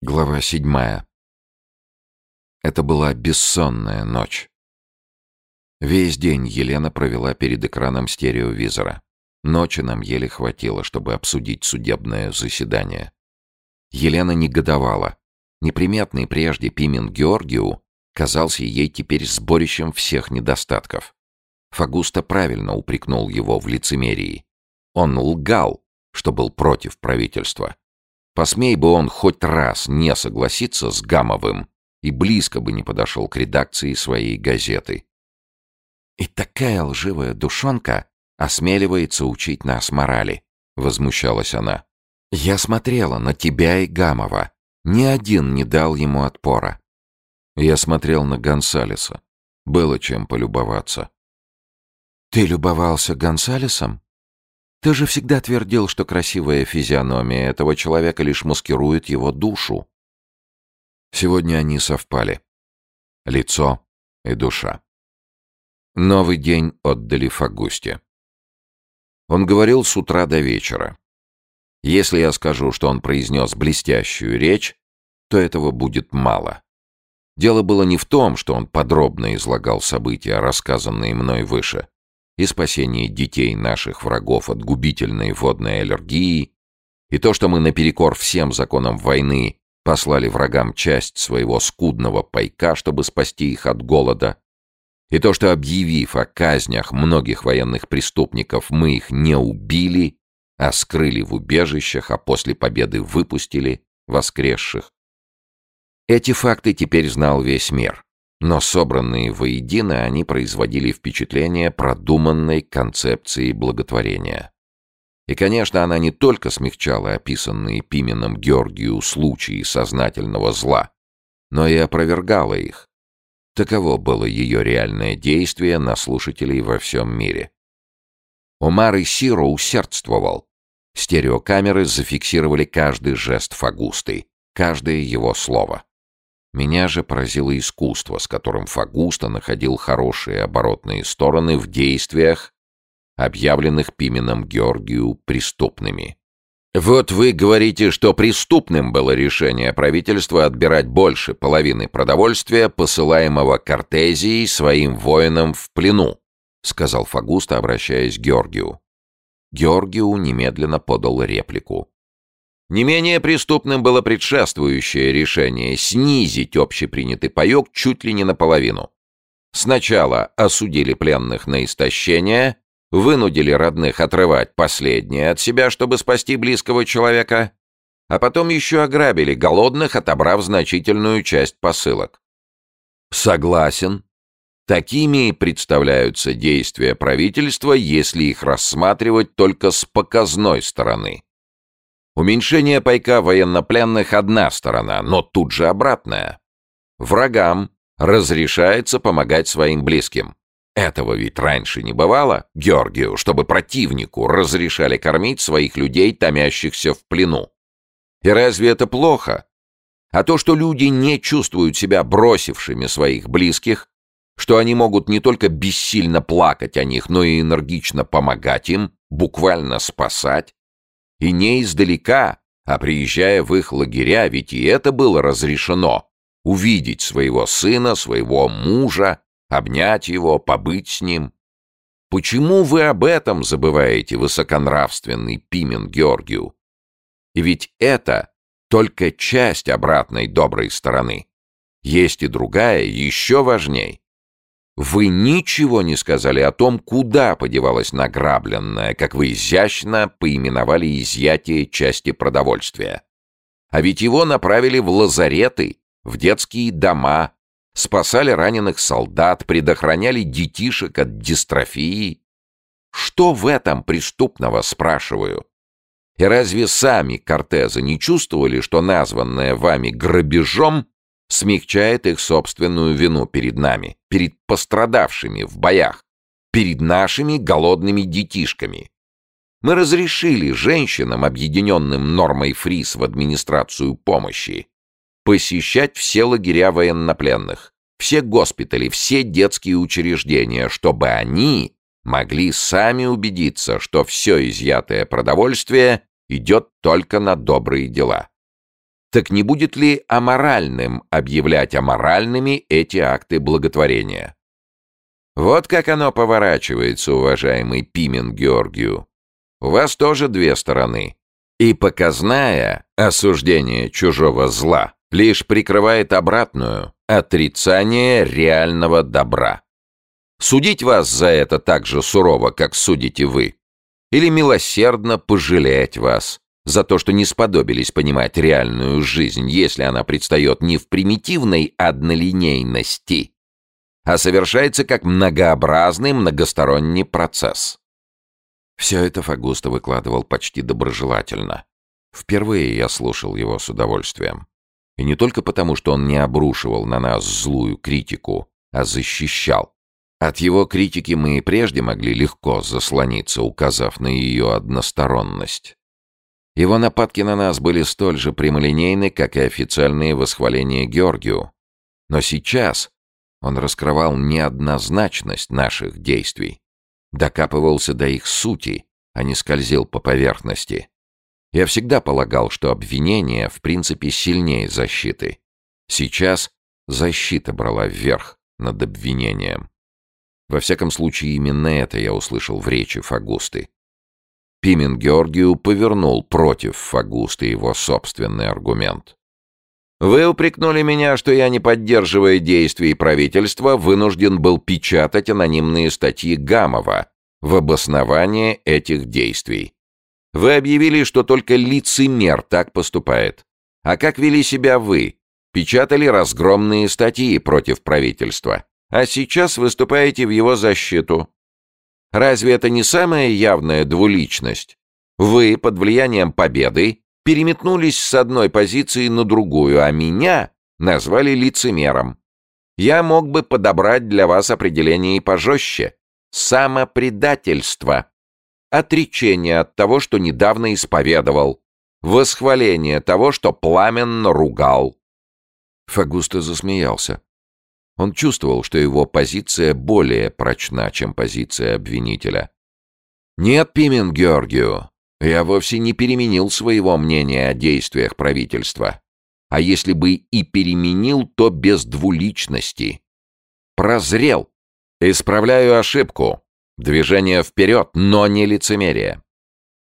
Глава седьмая. Это была бессонная ночь. Весь день Елена провела перед экраном стереовизора. Ночи нам еле хватило, чтобы обсудить судебное заседание. Елена негодовала. Неприметный прежде Пимен Георгию казался ей теперь сборищем всех недостатков. Фагуста правильно упрекнул его в лицемерии. Он лгал, что был против правительства. Посмей бы он хоть раз не согласиться с Гамовым и близко бы не подошел к редакции своей газеты. «И такая лживая душонка осмеливается учить нас морали», — возмущалась она. «Я смотрела на тебя и Гамова. Ни один не дал ему отпора». Я смотрел на Гонсалеса. Было чем полюбоваться. «Ты любовался Гонсалесом?» Ты же всегда твердил, что красивая физиономия этого человека лишь маскирует его душу. Сегодня они совпали. Лицо и душа. Новый день отдали Фагусте. Он говорил с утра до вечера. Если я скажу, что он произнес блестящую речь, то этого будет мало. Дело было не в том, что он подробно излагал события, рассказанные мной выше и спасение детей наших врагов от губительной водной аллергии, и то, что мы наперекор всем законам войны послали врагам часть своего скудного пайка, чтобы спасти их от голода, и то, что, объявив о казнях многих военных преступников, мы их не убили, а скрыли в убежищах, а после победы выпустили воскресших. Эти факты теперь знал весь мир. Но собранные воедино они производили впечатление продуманной концепции благотворения. И, конечно, она не только смягчала описанные Пименом Георгию случаи сознательного зла, но и опровергала их. Таково было ее реальное действие на слушателей во всем мире. Омар и Сиро усердствовал. Стереокамеры зафиксировали каждый жест Фагусты, каждое его слово. Меня же поразило искусство, с которым Фагуста находил хорошие оборотные стороны в действиях, объявленных Пименом Георгию преступными. «Вот вы говорите, что преступным было решение правительства отбирать больше половины продовольствия, посылаемого Кортезией своим воинам в плену», сказал Фагуста, обращаясь к Георгию. Георгию немедленно подал реплику. Не менее преступным было предшествующее решение снизить общепринятый паёк чуть ли не наполовину. Сначала осудили пленных на истощение, вынудили родных отрывать последнее от себя, чтобы спасти близкого человека, а потом еще ограбили голодных, отобрав значительную часть посылок. Согласен. Такими представляются действия правительства, если их рассматривать только с показной стороны. Уменьшение пайка военнопленных — одна сторона, но тут же обратная. Врагам разрешается помогать своим близким. Этого ведь раньше не бывало, Георгию, чтобы противнику разрешали кормить своих людей, томящихся в плену. И разве это плохо? А то, что люди не чувствуют себя бросившими своих близких, что они могут не только бессильно плакать о них, но и энергично помогать им, буквально спасать, и не издалека, а приезжая в их лагеря, ведь и это было разрешено. Увидеть своего сына, своего мужа, обнять его, побыть с ним. Почему вы об этом забываете, высоконравственный Пимен Георгию? И ведь это только часть обратной доброй стороны. Есть и другая, еще важней. Вы ничего не сказали о том, куда подевалось награбленное, как вы изящно поименовали изъятие части продовольствия. А ведь его направили в лазареты, в детские дома, спасали раненых солдат, предохраняли детишек от дистрофии. Что в этом преступного, спрашиваю? И разве сами Кортезы не чувствовали, что названное вами грабежом смягчает их собственную вину перед нами, перед пострадавшими в боях, перед нашими голодными детишками. Мы разрешили женщинам, объединенным нормой ФРИС в администрацию помощи, посещать все лагеря военнопленных, все госпитали, все детские учреждения, чтобы они могли сами убедиться, что все изъятое продовольствие идет только на добрые дела. Так не будет ли аморальным объявлять аморальными эти акты благотворения? Вот как оно поворачивается, уважаемый Пимен Георгию. У вас тоже две стороны. И показная осуждение чужого зла лишь прикрывает обратную отрицание реального добра. Судить вас за это так же сурово, как судите вы, или милосердно пожалеть вас за то, что не сподобились понимать реальную жизнь, если она предстает не в примитивной однолинейности, а совершается как многообразный многосторонний процесс. Все это Фагуста выкладывал почти доброжелательно. Впервые я слушал его с удовольствием. И не только потому, что он не обрушивал на нас злую критику, а защищал. От его критики мы и прежде могли легко заслониться, указав на ее односторонность. Его нападки на нас были столь же прямолинейны, как и официальные восхваления Георгию. Но сейчас он раскрывал неоднозначность наших действий, докапывался до их сути, а не скользил по поверхности. Я всегда полагал, что обвинение в принципе сильнее защиты. Сейчас защита брала вверх над обвинением. Во всяком случае, именно это я услышал в речи Фагусты. Пимен Георгию повернул против Фагусты его собственный аргумент. «Вы упрекнули меня, что я, не поддерживая действий правительства, вынужден был печатать анонимные статьи Гамова в обоснование этих действий. Вы объявили, что только лицемер так поступает. А как вели себя вы? Печатали разгромные статьи против правительства а сейчас выступаете в его защиту. Разве это не самая явная двуличность? Вы, под влиянием победы, переметнулись с одной позиции на другую, а меня назвали лицемером. Я мог бы подобрать для вас определение и пожестче. Самопредательство. Отречение от того, что недавно исповедовал. Восхваление того, что пламенно ругал. Фагуста засмеялся. Он чувствовал, что его позиция более прочна, чем позиция обвинителя. «Нет, Пимен Георгию, я вовсе не переменил своего мнения о действиях правительства. А если бы и переменил, то без двуличности. Прозрел. Исправляю ошибку. Движение вперед, но не лицемерие.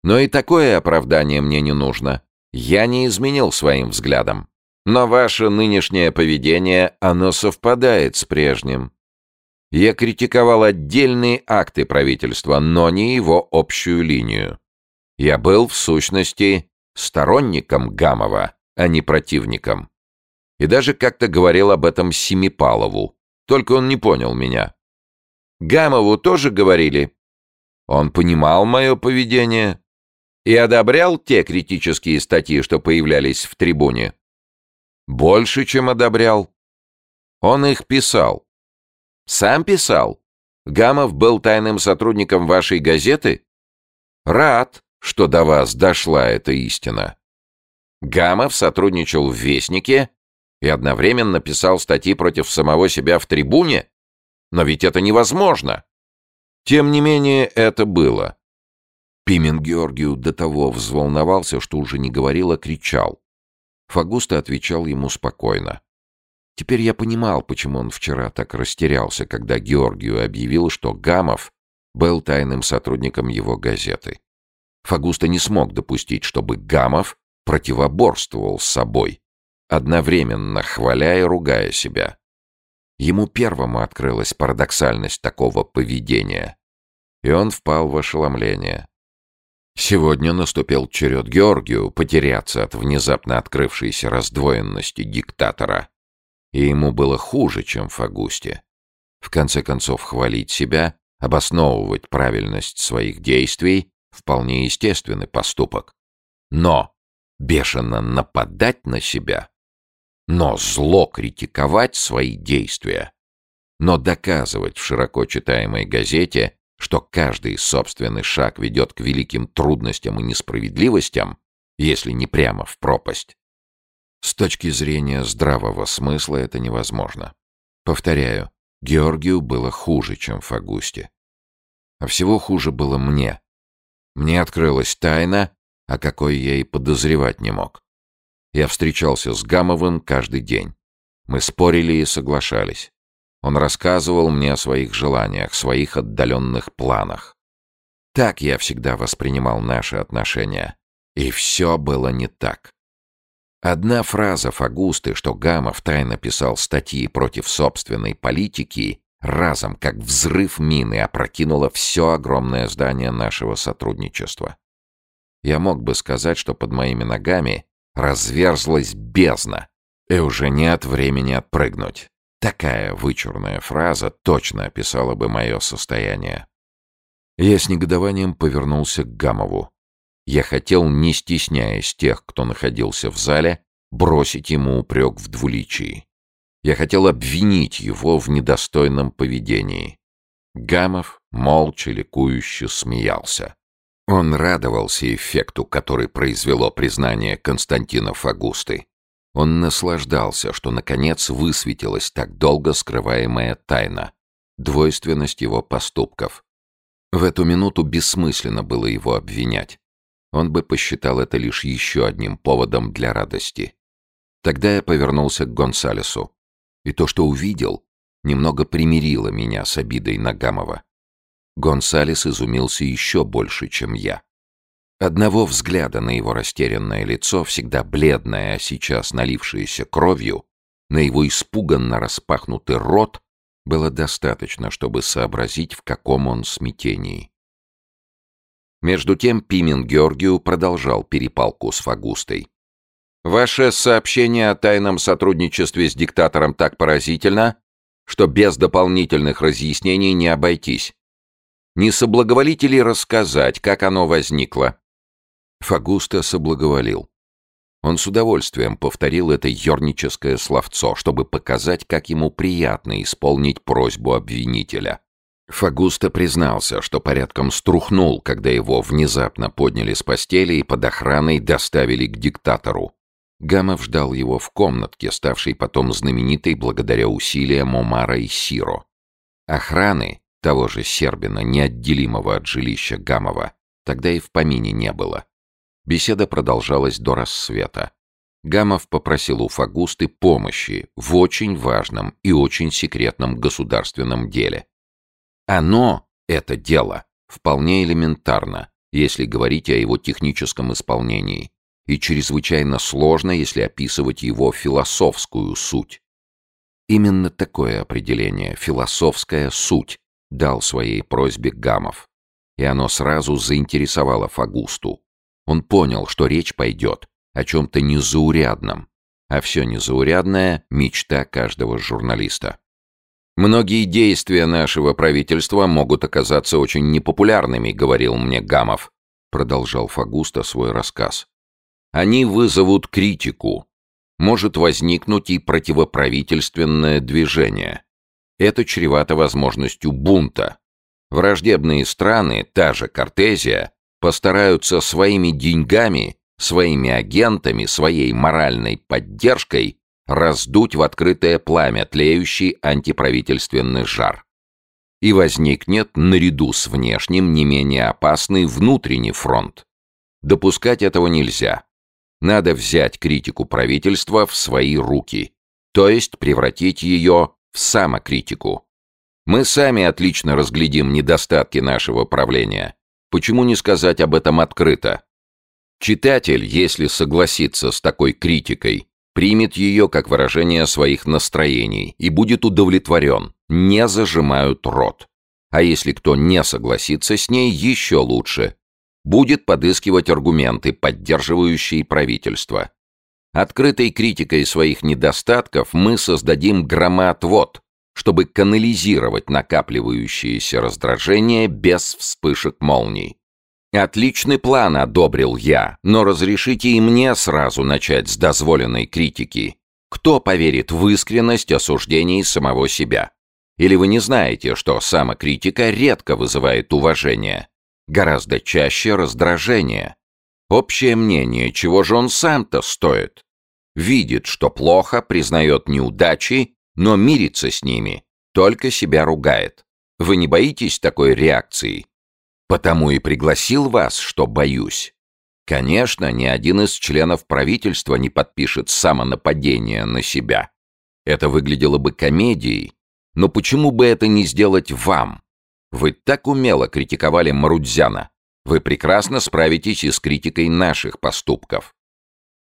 Но и такое оправдание мне не нужно. Я не изменил своим взглядом. Но ваше нынешнее поведение, оно совпадает с прежним. Я критиковал отдельные акты правительства, но не его общую линию. Я был, в сущности, сторонником Гамова, а не противником. И даже как-то говорил об этом Семипалову, только он не понял меня. Гамову тоже говорили. Он понимал мое поведение и одобрял те критические статьи, что появлялись в трибуне. Больше, чем одобрял. Он их писал. Сам писал. Гамов был тайным сотрудником вашей газеты? Рад, что до вас дошла эта истина. Гамов сотрудничал в «Вестнике» и одновременно писал статьи против самого себя в «Трибуне»? Но ведь это невозможно. Тем не менее, это было. Пимен Георгию до того взволновался, что уже не говорил, а кричал. Фагуста отвечал ему спокойно. Теперь я понимал, почему он вчера так растерялся, когда Георгию объявил, что Гамов был тайным сотрудником его газеты. Фагуста не смог допустить, чтобы Гамов противоборствовал с собой, одновременно хваля и ругая себя. Ему первому открылась парадоксальность такого поведения, и он впал в ошеломление. Сегодня наступил черед Георгию потеряться от внезапно открывшейся раздвоенности диктатора. И ему было хуже, чем Фагусте. В конце концов, хвалить себя, обосновывать правильность своих действий — вполне естественный поступок. Но бешено нападать на себя, но зло критиковать свои действия, но доказывать в широко читаемой газете, что каждый собственный шаг ведет к великим трудностям и несправедливостям, если не прямо в пропасть. С точки зрения здравого смысла это невозможно. Повторяю, Георгию было хуже, чем Фагусте. А всего хуже было мне. Мне открылась тайна, о какой я и подозревать не мог. Я встречался с Гамовым каждый день. Мы спорили и соглашались. Он рассказывал мне о своих желаниях, своих отдаленных планах. Так я всегда воспринимал наши отношения. И все было не так. Одна фраза Фагусты, что Гамов тайно писал статьи против собственной политики, разом, как взрыв мины, опрокинула все огромное здание нашего сотрудничества. Я мог бы сказать, что под моими ногами разверзлась бездна, и уже нет времени отпрыгнуть. Такая вычурная фраза точно описала бы мое состояние. Я с негодованием повернулся к Гамову. Я хотел, не стесняясь тех, кто находился в зале, бросить ему упрек в двуличии. Я хотел обвинить его в недостойном поведении. Гамов молча ликующе смеялся. Он радовался эффекту, который произвело признание Константина Фагусты. Он наслаждался, что наконец высветилась так долго скрываемая тайна, двойственность его поступков. В эту минуту бессмысленно было его обвинять. Он бы посчитал это лишь еще одним поводом для радости. Тогда я повернулся к Гонсалесу. И то, что увидел, немного примирило меня с обидой на Гамова. Гонсалес изумился еще больше, чем я. Одного взгляда на его растерянное лицо, всегда бледное, а сейчас налившееся кровью, на его испуганно распахнутый рот, было достаточно, чтобы сообразить, в каком он смятении. Между тем Пимен Георгию продолжал перепалку с Фагустой. «Ваше сообщение о тайном сотрудничестве с диктатором так поразительно, что без дополнительных разъяснений не обойтись. Не соблаговолите ли рассказать, как оно возникло?» Фагуста соблаговолил. Он с удовольствием повторил это ерническое словцо, чтобы показать, как ему приятно исполнить просьбу обвинителя. Фагуста признался, что порядком струхнул, когда его внезапно подняли с постели и под охраной доставили к диктатору. Гамов ждал его в комнатке, ставшей потом знаменитой благодаря усилиям Омара и Сиро. Охраны, того же Сербина, неотделимого от жилища Гамова, тогда и в помине не было. Беседа продолжалась до рассвета. Гамов попросил у Фагусты помощи в очень важном и очень секретном государственном деле. Оно, это дело, вполне элементарно, если говорить о его техническом исполнении, и чрезвычайно сложно, если описывать его философскую суть. Именно такое определение «философская суть» дал своей просьбе Гамов, и оно сразу заинтересовало Фагусту. Он понял, что речь пойдет о чем-то незаурядном, а все незаурядное — мечта каждого журналиста. «Многие действия нашего правительства могут оказаться очень непопулярными», — говорил мне Гамов, — продолжал Фагуста свой рассказ. «Они вызовут критику. Может возникнуть и противоправительственное движение. Это чревато возможностью бунта. Враждебные страны, та же Кортезия, постараются своими деньгами, своими агентами, своей моральной поддержкой раздуть в открытое пламя тлеющий антиправительственный жар. И возникнет наряду с внешним не менее опасный внутренний фронт. Допускать этого нельзя. Надо взять критику правительства в свои руки, то есть превратить ее в самокритику. Мы сами отлично разглядим недостатки нашего правления, Почему не сказать об этом открыто? Читатель, если согласится с такой критикой, примет ее как выражение своих настроений и будет удовлетворен, не зажимают рот. А если кто не согласится с ней, еще лучше. Будет подыскивать аргументы, поддерживающие правительство. Открытой критикой своих недостатков мы создадим громоотвод, чтобы канализировать накапливающееся раздражение без вспышек молний. Отличный план одобрил я, но разрешите и мне сразу начать с дозволенной критики. Кто поверит в искренность осуждений самого себя? Или вы не знаете, что самокритика редко вызывает уважение? Гораздо чаще раздражение. Общее мнение, чего же он сам-то стоит? Видит, что плохо, признает неудачи но мирится с ними, только себя ругает. Вы не боитесь такой реакции? Потому и пригласил вас, что боюсь. Конечно, ни один из членов правительства не подпишет самонападение на себя. Это выглядело бы комедией, но почему бы это не сделать вам? Вы так умело критиковали Марудзяна. Вы прекрасно справитесь и с критикой наших поступков.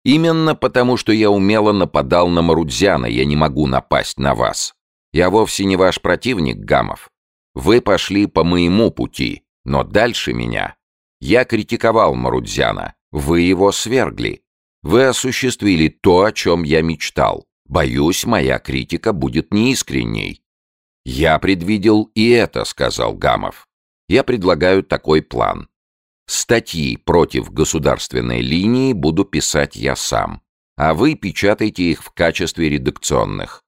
Именно потому, что я умело нападал на Марудзяна, я не могу напасть на вас. Я вовсе не ваш противник, Гамов. Вы пошли по моему пути, но дальше меня. Я критиковал Марудзяна, вы его свергли. Вы осуществили то, о чем я мечтал. Боюсь, моя критика будет неискренней. Я предвидел и это, сказал Гамов. Я предлагаю такой план. Статьи против государственной линии буду писать я сам, а вы печатайте их в качестве редакционных.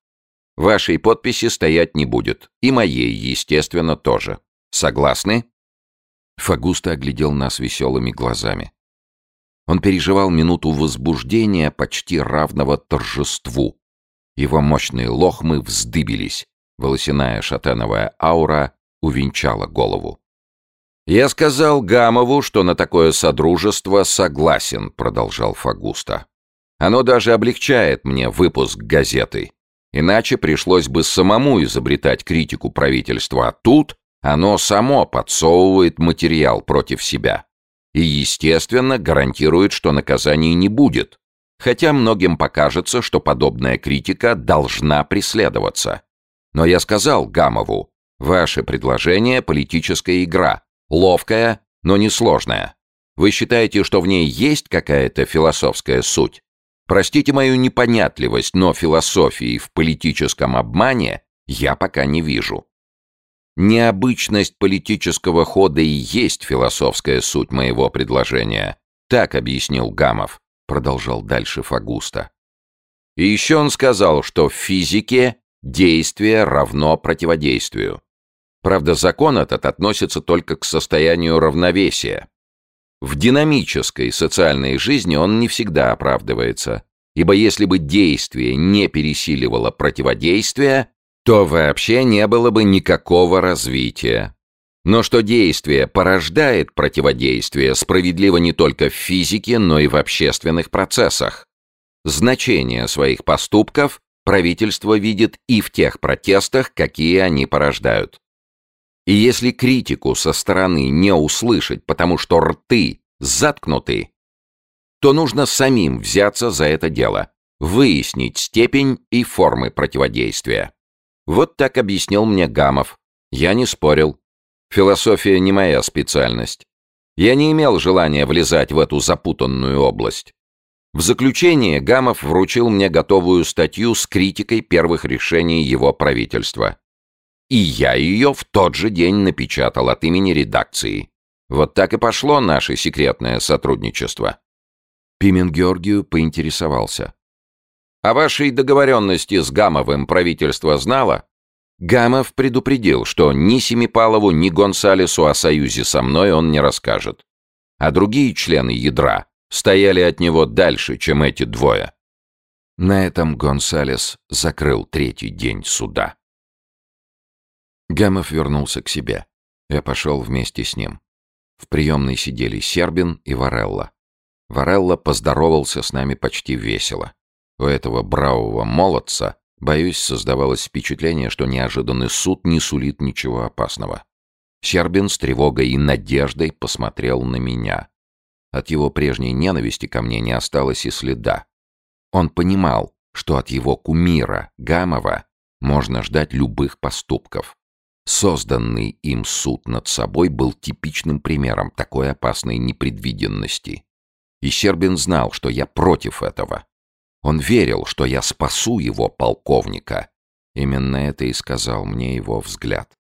Вашей подписи стоять не будет, и моей, естественно, тоже. Согласны?» Фагуста оглядел нас веселыми глазами. Он переживал минуту возбуждения, почти равного торжеству. Его мощные лохмы вздыбились, волосяная шатеновая аура увенчала голову. «Я сказал Гамову, что на такое содружество согласен», — продолжал Фагуста. «Оно даже облегчает мне выпуск газеты. Иначе пришлось бы самому изобретать критику правительства, а тут оно само подсовывает материал против себя. И, естественно, гарантирует, что наказаний не будет. Хотя многим покажется, что подобная критика должна преследоваться. Но я сказал Гамову, ваше предложение — политическая игра, Ловкая, но не сложная. Вы считаете, что в ней есть какая-то философская суть? Простите мою непонятливость, но философии в политическом обмане я пока не вижу. Необычность политического хода и есть философская суть моего предложения. Так объяснил Гамов, продолжал дальше Фагуста. И еще он сказал, что в физике действие равно противодействию. Правда, закон этот относится только к состоянию равновесия. В динамической социальной жизни он не всегда оправдывается, ибо если бы действие не пересиливало противодействие, то вообще не было бы никакого развития. Но что действие порождает противодействие, справедливо не только в физике, но и в общественных процессах. Значение своих поступков правительство видит и в тех протестах, какие они порождают. И если критику со стороны не услышать, потому что рты заткнуты, то нужно самим взяться за это дело, выяснить степень и формы противодействия. Вот так объяснил мне Гамов. Я не спорил. Философия не моя специальность. Я не имел желания влезать в эту запутанную область. В заключение Гамов вручил мне готовую статью с критикой первых решений его правительства. И я ее в тот же день напечатал от имени редакции. Вот так и пошло наше секретное сотрудничество. Пимен Георгию поинтересовался. «О вашей договоренности с Гамовым правительство знало?» Гамов предупредил, что ни Семипалову, ни Гонсалесу о союзе со мной он не расскажет. А другие члены ядра стояли от него дальше, чем эти двое. На этом Гонсалес закрыл третий день суда. Гамов вернулся к себе. Я пошел вместе с ним. В приемной сидели Сербин и Варелла. Варелла поздоровался с нами почти весело. У этого бравого молодца, боюсь, создавалось впечатление, что неожиданный суд не сулит ничего опасного. Сербин с тревогой и надеждой посмотрел на меня. От его прежней ненависти ко мне не осталось и следа. Он понимал, что от его кумира, Гамова, можно ждать любых поступков. Созданный им суд над собой был типичным примером такой опасной непредвиденности. И Щербин знал, что я против этого. Он верил, что я спасу его полковника. Именно это и сказал мне его взгляд.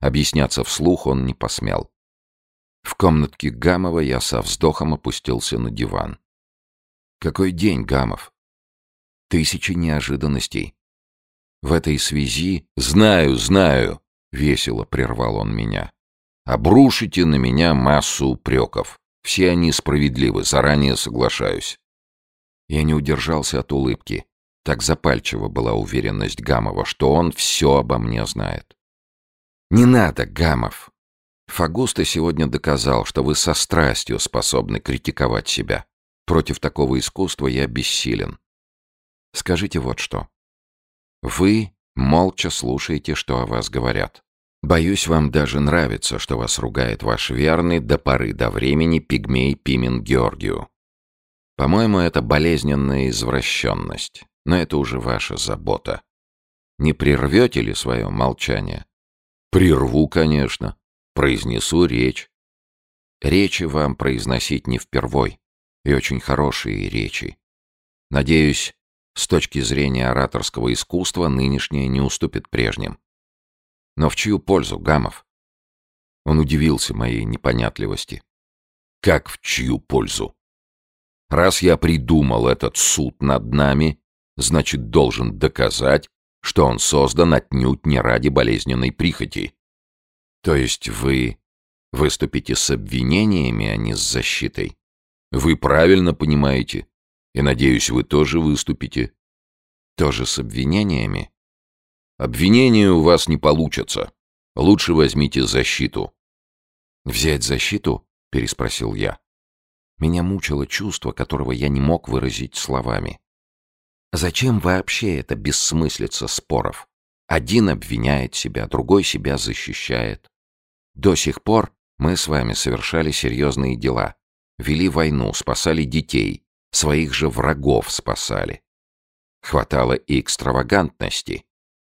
Объясняться вслух он не посмел. В комнатке Гамова я со вздохом опустился на диван. Какой день, Гамов? Тысячи неожиданностей. В этой связи... Знаю, знаю, — весело прервал он меня. «Обрушите на меня массу упреков. Все они справедливы, заранее соглашаюсь». Я не удержался от улыбки. Так запальчива была уверенность Гамова, что он все обо мне знает. «Не надо, Гамов. Фагуста сегодня доказал, что вы со страстью способны критиковать себя. Против такого искусства я бессилен. Скажите вот что. Вы молча слушаете, что о вас говорят. Боюсь, вам даже нравится, что вас ругает ваш верный до поры до времени пигмей Пимен Георгию. По-моему, это болезненная извращенность, но это уже ваша забота. Не прервете ли свое молчание? Прерву, конечно. Произнесу речь. Речи вам произносить не впервой, и очень хорошие речи. Надеюсь, с точки зрения ораторского искусства нынешнее не уступит прежним. Но в чью пользу, Гамов? Он удивился моей непонятливости. Как в чью пользу? Раз я придумал этот суд над нами, значит, должен доказать, что он создан отнюдь не ради болезненной прихоти. То есть вы выступите с обвинениями, а не с защитой? Вы правильно понимаете. И, надеюсь, вы тоже выступите. Тоже с обвинениями? Обвинения у вас не получатся. Лучше возьмите защиту. «Взять защиту?» — переспросил я. Меня мучило чувство, которого я не мог выразить словами. Зачем вообще это бессмыслица споров? Один обвиняет себя, другой себя защищает. До сих пор мы с вами совершали серьезные дела. Вели войну, спасали детей, своих же врагов спасали. Хватало и экстравагантности,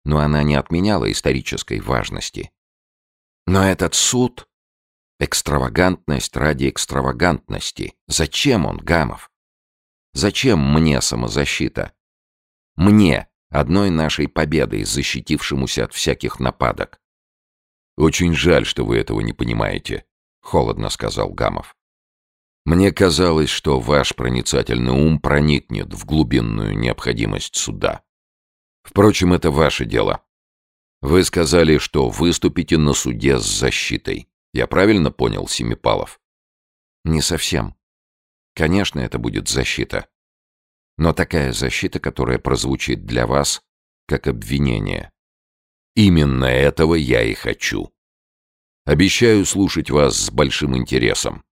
но она не отменяла исторической важности. Но этот суд — экстравагантность ради экстравагантности. Зачем он, Гамов? Зачем мне самозащита? Мне, одной нашей победой, защитившемуся от всяких нападок. «Очень жаль, что вы этого не понимаете», — холодно сказал Гамов. «Мне казалось, что ваш проницательный ум проникнет в глубинную необходимость суда. Впрочем, это ваше дело. Вы сказали, что выступите на суде с защитой. Я правильно понял, Семипалов? Не совсем. Конечно, это будет защита. Но такая защита, которая прозвучит для вас как обвинение. Именно этого я и хочу. Обещаю слушать вас с большим интересом.